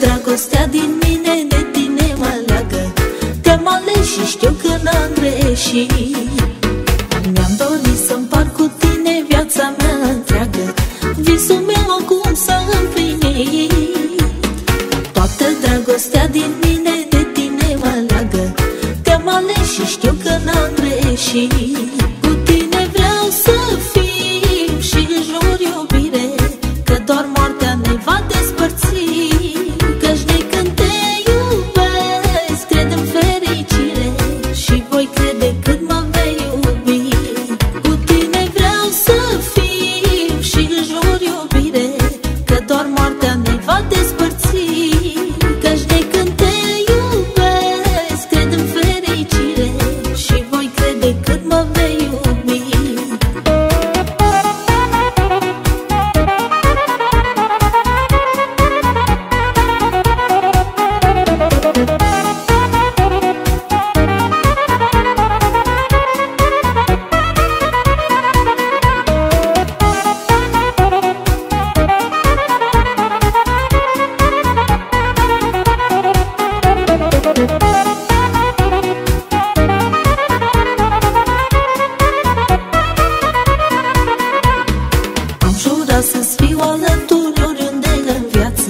Dragostea din mine de tine mă leagă Te-am ales și știu că n-am greșit. Mi-am dorit să par cu tine viața mea întreagă. Visul meu acum s-a împlinit. Toată dragostea din mine de tine mă leagă Te-am ales și știu că n-am greșit.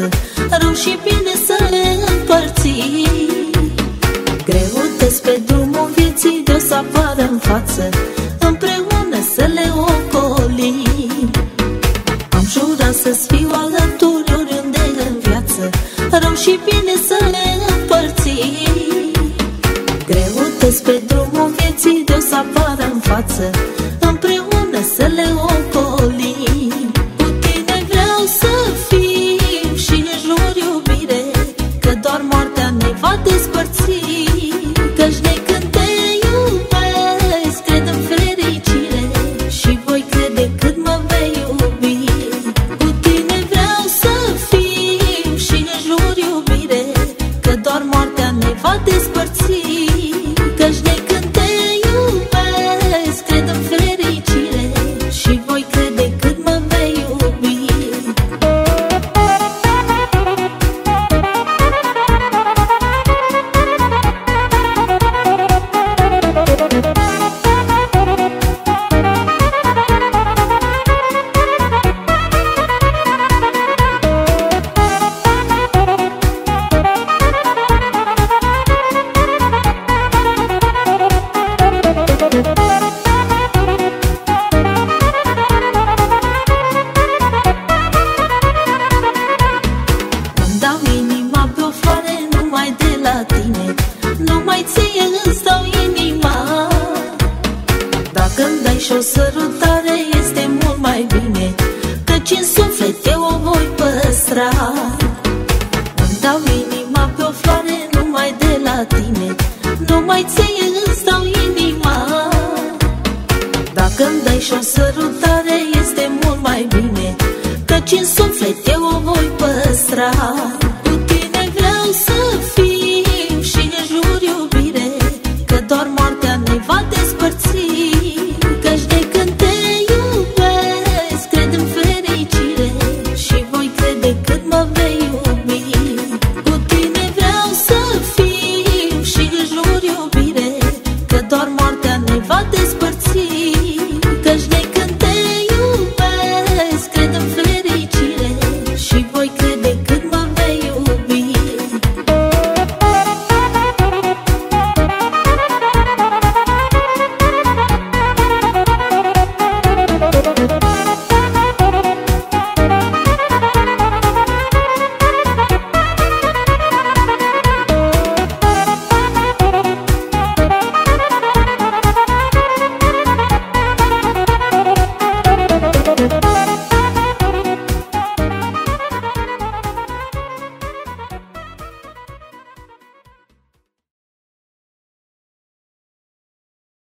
Viață Rău și bine să le împărțim. Greutăți pe drumul vieții de o să apară în față Împreună să le ocolim. Am jurat să-ți fiu alături oriunde în viață Rău și bine să le împărțim. Greutăți pe drumul vieții de o să apară în față dispuesto. Când dai și o sărutare este mult mai bine. Căci în suflet eu o voi păstra. Îmi dau inima pe o floare numai de la tine. Numai ție îți dau inima. Dacă îmi dai și o sărutare este mult mai bine. Căci în suflet eu o voi păstra